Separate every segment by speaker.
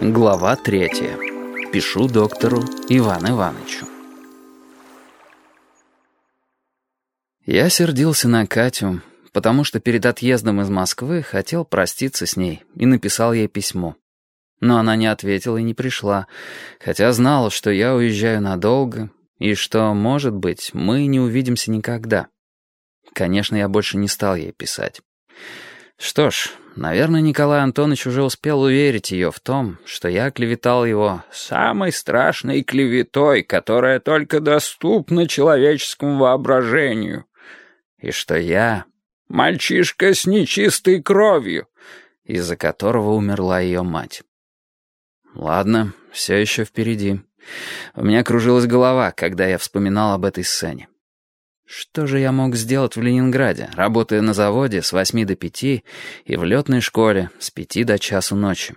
Speaker 1: Глава третья. Пишу доктору Ивану Ивановичу. Я сердился на Катю, потому что перед отъездом из Москвы хотел проститься с ней и написал ей письмо. Но она не ответила и не пришла, хотя знала, что я уезжаю надолго и что, может быть, мы не увидимся никогда. Конечно, я больше не стал ей писать. Что ж, наверное, Николай Антонович уже успел уверить ее в том, что я клеветал его самой страшной клеветой, которая только доступна человеческому воображению, и что я — мальчишка с нечистой кровью, из-за которого умерла ее мать. Ладно, все еще впереди. У меня кружилась голова, когда я вспоминал об этой сцене. Что же я мог сделать в Ленинграде, работая на заводе с восьми до пяти и в летной школе с пяти до часу ночи?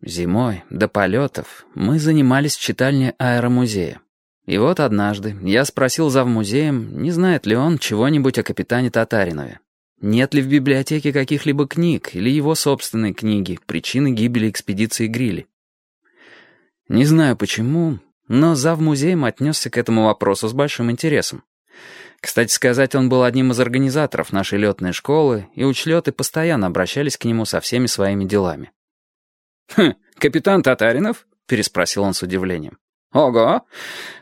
Speaker 1: Зимой, до полетов, мы занимались в читальне аэромузея. И вот однажды я спросил завмузеем, не знает ли он чего-нибудь о капитане Татаринове. Нет ли в библиотеке каких-либо книг или его собственной книги «Причины гибели экспедиции Грилли». Не знаю почему, но завмузеем отнесся к этому вопросу с большим интересом. Кстати сказать, он был одним из организаторов нашей летной школы, и учлеты постоянно обращались к нему со всеми своими делами. «Хм, капитан Татаринов?» — переспросил он с удивлением. «Ого,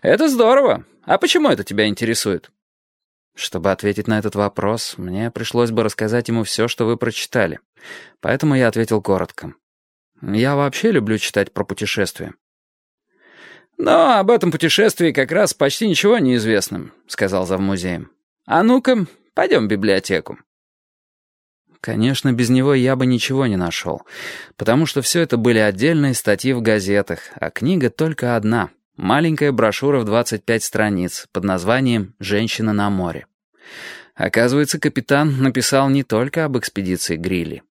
Speaker 1: это здорово. А почему это тебя интересует?» Чтобы ответить на этот вопрос, мне пришлось бы рассказать ему все, что вы прочитали. Поэтому я ответил коротко. Я вообще люблю читать про путешествия. «Но об этом путешествии как раз почти ничего не известно», — сказал завмузеем. «А ну-ка, пойдем в библиотеку». Конечно, без него я бы ничего не нашел, потому что все это были отдельные статьи в газетах, а книга только одна — маленькая брошюра в 25 страниц под названием «Женщина на море». Оказывается, капитан написал не только об экспедиции Грилли.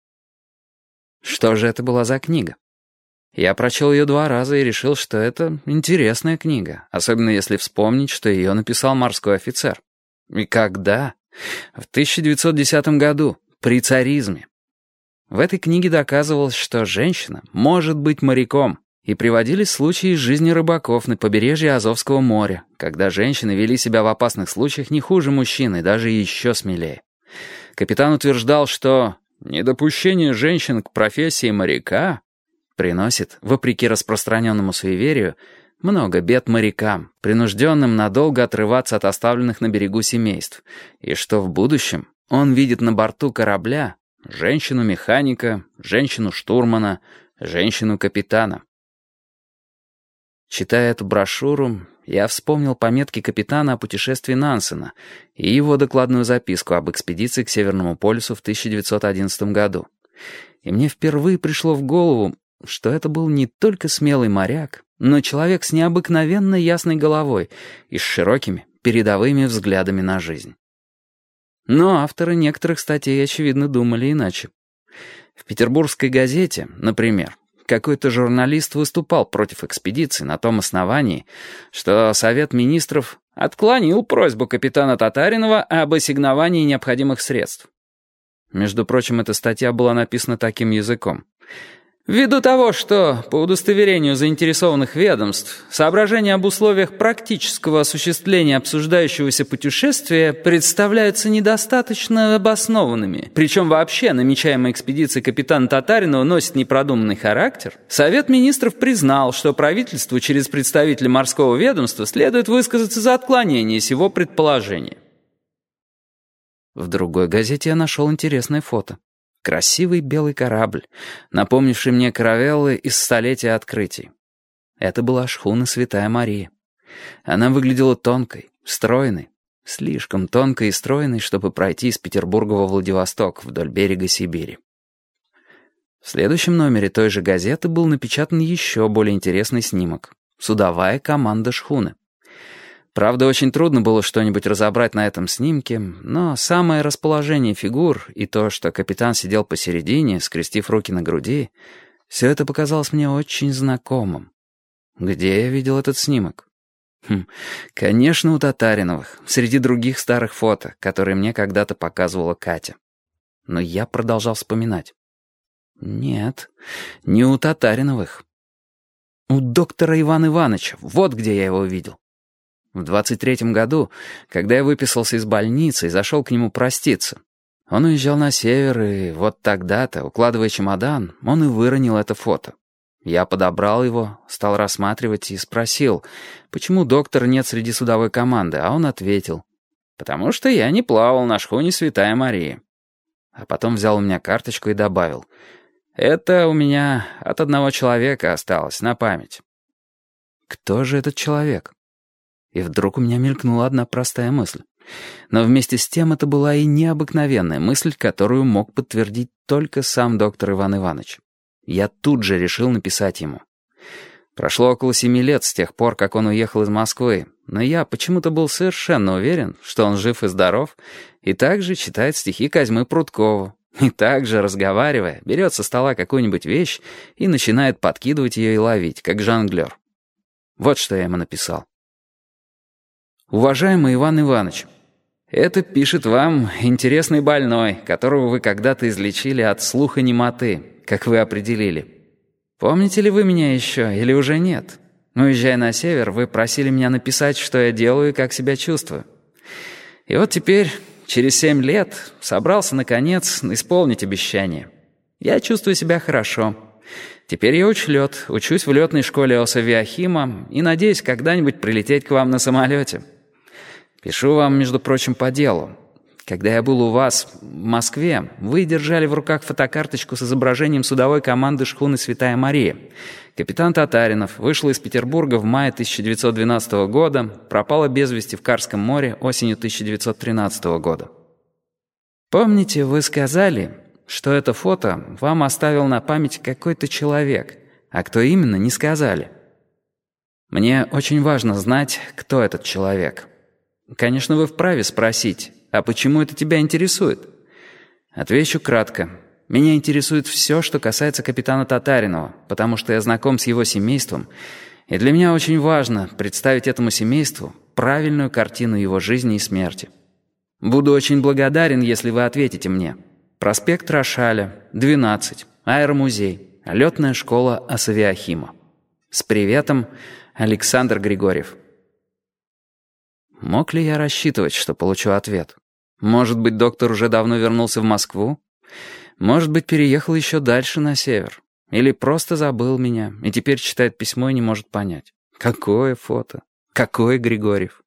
Speaker 1: Что же это была за книга? Я прочел ее два раза и решил, что это интересная книга, особенно если вспомнить, что ее написал морской офицер. И когда? В 1910 году, при царизме. В этой книге доказывалось, что женщина может быть моряком, и приводились случаи из жизни рыбаков на побережье Азовского моря, когда женщины вели себя в опасных случаях не хуже мужчин и даже еще смелее. Капитан утверждал, что недопущение женщин к профессии моряка приносит, вопреки распространенному суеверию, много бед морякам, принужденным надолго отрываться от оставленных на берегу семейств, и что в будущем он видит на борту корабля женщину-механика, женщину-штурмана, женщину-капитана. Читая эту брошюру, я вспомнил пометки капитана о путешествии Нансена и его докладную записку об экспедиции к Северному полюсу в 1911 году. И мне впервые пришло в голову, что это был не только смелый моряк, но человек с необыкновенно ясной головой и с широкими, передовыми взглядами на жизнь. Но авторы некоторых статей, очевидно, думали иначе. В петербургской газете, например, какой-то журналист выступал против экспедиции на том основании, что Совет Министров отклонил просьбу капитана Татаринова об ассигновании необходимых средств. Между прочим, эта статья была написана таким языком. Ввиду того, что, по удостоверению заинтересованных ведомств, соображения об условиях практического осуществления обсуждающегося путешествия представляются недостаточно обоснованными, причем вообще намечаемая экспедиция капитана Татаринова носит непродуманный характер, Совет Министров признал, что правительству через представителя морского ведомства следует высказаться за отклонение сего предположения. В другой газете я нашел интересное фото. Красивый белый корабль, напомнивший мне каравеллы из столетия открытий. Это была шхуна Святая Мария. Она выглядела тонкой, стройной, слишком тонкой и стройной, чтобы пройти из Петербурга во Владивосток вдоль берега Сибири. В следующем номере той же газеты был напечатан еще более интересный снимок. Судовая команда шхуны. Правда, очень трудно было что-нибудь разобрать на этом снимке, но самое расположение фигур и то, что капитан сидел посередине, скрестив руки на груди, все это показалось мне очень знакомым. Где я видел этот снимок? Хм, конечно, у Татариновых, среди других старых фото, которые мне когда-то показывала Катя. Но я продолжал вспоминать. Нет, не у Татариновых. У доктора Ивана Ивановича, вот где я его видел. В 23-м году, когда я выписался из больницы и зашел к нему проститься. Он уезжал на север, и вот тогда-то, укладывая чемодан, он и выронил это фото. Я подобрал его, стал рассматривать и спросил, почему доктора нет среди судовой команды, а он ответил, «Потому что я не плавал на шхуне Святая Мария». А потом взял у меня карточку и добавил, «Это у меня от одного человека осталось на память». Кто же этот человек? И вдруг у меня мелькнула одна простая мысль. Но вместе с тем это была и необыкновенная мысль, которую мог подтвердить только сам доктор Иван Иванович. Я тут же решил написать ему. Прошло около семи лет с тех пор, как он уехал из Москвы, но я почему-то был совершенно уверен, что он жив и здоров, и также читает стихи Козьмы Прудкова, и также, разговаривая, берет со стола какую-нибудь вещь и начинает подкидывать ее и ловить, как жонглер. Вот что я ему написал. «Уважаемый Иван Иванович, это пишет вам интересный больной, которого вы когда-то излечили от слуха немоты, как вы определили. Помните ли вы меня еще или уже нет? Уезжая на север, вы просили меня написать, что я делаю и как себя чувствую. И вот теперь, через семь лет, собрался, наконец, исполнить обещание. Я чувствую себя хорошо. Теперь я учлет, учусь в летной школе Осавиахима и надеюсь когда-нибудь прилететь к вам на самолете. Пишу вам, между прочим, по делу. Когда я был у вас в Москве, вы держали в руках фотокарточку с изображением судовой команды шхуны «Святая Мария». Капитан Татаринов вышел из Петербурга в мае 1912 года, пропала без вести в Карском море осенью 1913 года. Помните, вы сказали, что это фото вам оставил на память какой-то человек, а кто именно, не сказали. Мне очень важно знать, кто этот человек. Конечно, вы вправе спросить, а почему это тебя интересует? Отвечу кратко. Меня интересует все, что касается капитана Татаринова, потому что я знаком с его семейством, и для меня очень важно представить этому семейству правильную картину его жизни и смерти. Буду очень благодарен, если вы ответите мне. Проспект Рошаля, 12, аэромузей, летная школа Асавиахима. С приветом, Александр Григорьев. Мог ли я рассчитывать, что получу ответ? Может быть, доктор уже давно вернулся в Москву? Может быть, переехал еще дальше на север? Или просто забыл меня и теперь читает письмо и не может понять. Какое фото? Какой Григорьев?